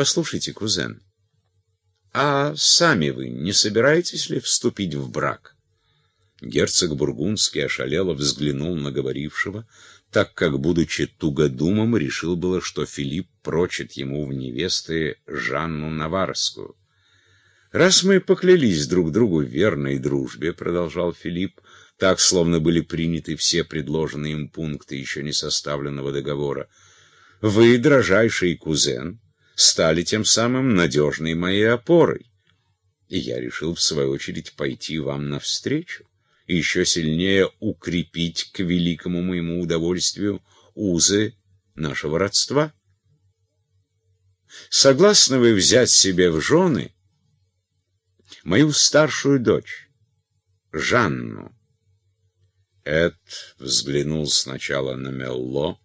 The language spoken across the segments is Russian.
Послушайте, кузен, а сами вы не собираетесь ли вступить в брак? Герцог Бургундский ошалело взглянул на говорившего, так как, будучи тугодумом, решил было, что Филипп прочит ему в невесты Жанну Наварскую. «Раз мы поклялись друг другу в верной дружбе», — продолжал Филипп, так, словно были приняты все предложенные им пункты еще не составленного договора, «вы, дрожайший кузен, стали тем самым надежной моей опорой, и я решил, в свою очередь, пойти вам навстречу и еще сильнее укрепить к великому моему удовольствию узы нашего родства. Согласны вы взять себе в жены мою старшую дочь, Жанну? Эд взглянул сначала на Мелло,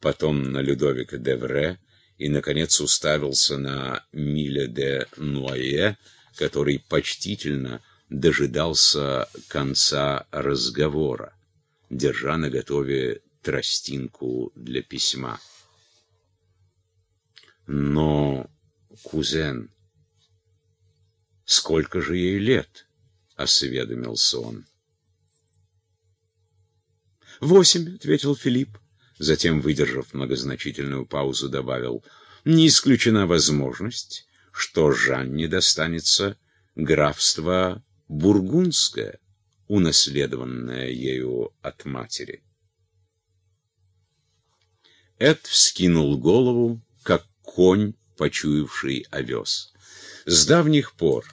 потом на Людовика Девре и, наконец, уставился на Миля де Нуае, который почтительно дожидался конца разговора, держа наготове тростинку для письма. Но, кузен, сколько же ей лет? — осведомился он. «Восемь», — ответил Филипп. Затем, выдержав многозначительную паузу, добавил, «Не исключена возможность, что Жанне достанется графство бургундское, унаследованное ею от матери. Эд вскинул голову, как конь, почуявший овес. С давних пор,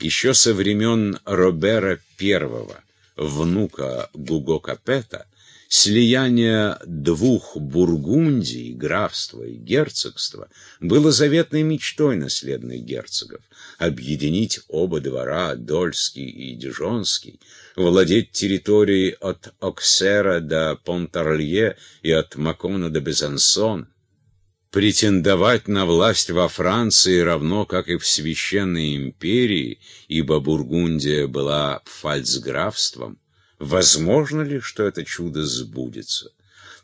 еще со времен Робера I, внука Гуго Капета, Слияние двух Бургундий, графства и герцогства, было заветной мечтой наследных герцогов. Объединить оба двора, Дольский и Дижонский, владеть территорией от Оксера до Понтарлье и от Макона до Безансона, претендовать на власть во Франции равно как и в Священной империи, ибо Бургундия была пфальцграфством, Возможно ли, что это чудо сбудется?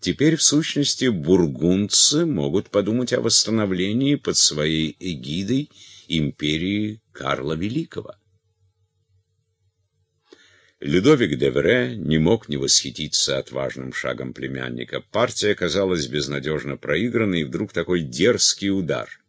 Теперь, в сущности, бургундцы могут подумать о восстановлении под своей эгидой империи Карла Великого. Людовик Девре не мог не восхититься отважным шагом племянника. Партия казалась безнадежно проигранной, и вдруг такой дерзкий удар.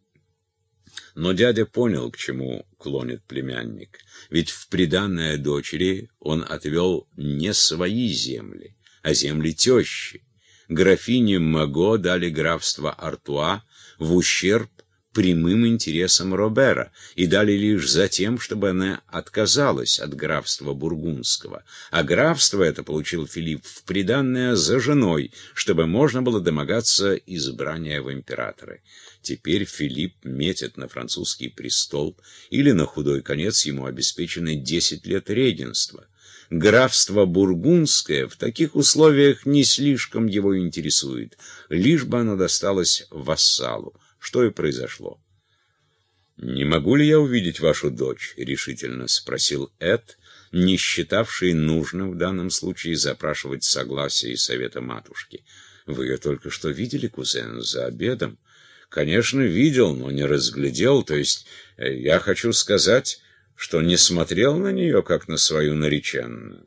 Но дядя понял, к чему клонит племянник. Ведь в приданное дочери он отвел не свои земли, а земли тещи. Графине Маго дали графство Артуа в ущерб прямым интересам Робера и дали лишь за тем, чтобы она отказалась от графства Бургундского. А графство это получил Филипп в приданное за женой, чтобы можно было домогаться избрания в императоры. Теперь Филипп метит на французский престол, или на худой конец ему обеспечены десять лет регенства. Графство Бургундское в таких условиях не слишком его интересует, лишь бы оно досталось вассалу, что и произошло. «Не могу ли я увидеть вашу дочь?» — решительно спросил Эд, не считавший нужным в данном случае запрашивать согласие и совета матушки. «Вы ее только что видели, кузен, за обедом?» Конечно, видел, но не разглядел. То есть э, я хочу сказать, что не смотрел на нее, как на свою нареченную.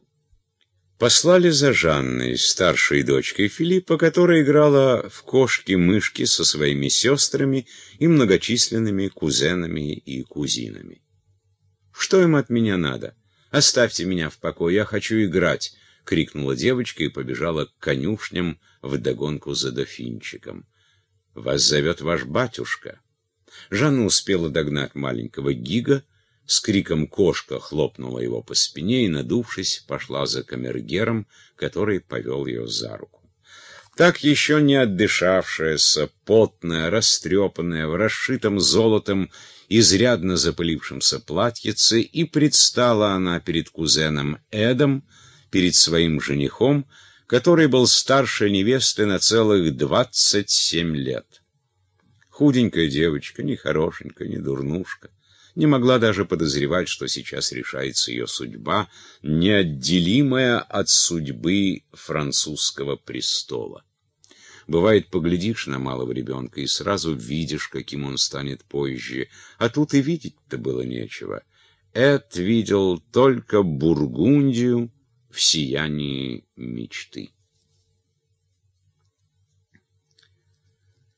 Послали за Жанной, старшей дочкой Филиппа, которая играла в кошки-мышки со своими сестрами и многочисленными кузенами и кузинами. «Что им от меня надо? Оставьте меня в покое, я хочу играть!» — крикнула девочка и побежала к конюшням вдогонку за дофинчиком. Вас зовет ваш батюшка. Жанна успела догнать маленького Гига, с криком «Кошка!» хлопнула его по спине и, надувшись, пошла за камергером, который повел ее за руку. Так еще не отдышавшаяся, потная, растрепанная, в расшитом золотом, изрядно запылившемся платьице, и предстала она перед кузеном Эдом, перед своим женихом, который был старше невесты на целых двадцать семь лет. Худенькая девочка, не хорошенькая, не дурнушка, не могла даже подозревать, что сейчас решается ее судьба, неотделимая от судьбы французского престола. Бывает, поглядишь на малого ребенка и сразу видишь, каким он станет позже. А тут и видеть-то было нечего. Эд видел только Бургундию в сиянии мечты.